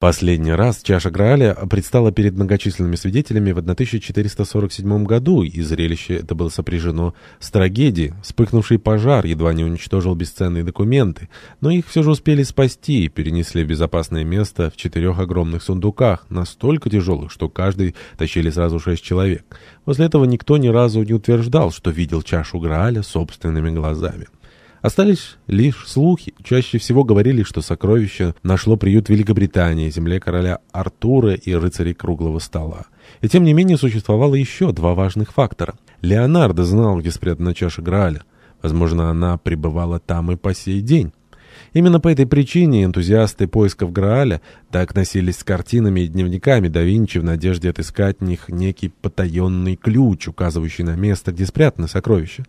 Последний раз чаша Грааля предстала перед многочисленными свидетелями в 1447 году, и зрелище это было сопряжено с трагедией. Вспыхнувший пожар едва не уничтожил бесценные документы, но их все же успели спасти и перенесли в безопасное место в четырех огромных сундуках, настолько тяжелых, что каждый тащили сразу шесть человек. После этого никто ни разу не утверждал, что видел чашу Грааля собственными глазами. Остались лишь слухи. Чаще всего говорили, что сокровище нашло приют в Великобритании, земле короля Артура и рыцарей круглого стола. И тем не менее существовало еще два важных фактора. Леонардо знал, где спрятана чаша Грааля. Возможно, она пребывала там и по сей день. Именно по этой причине энтузиасты поисков Грааля так носились с картинами и дневниками да Винчи в надежде отыскать в них некий потаенный ключ, указывающий на место, где спрятано сокровище.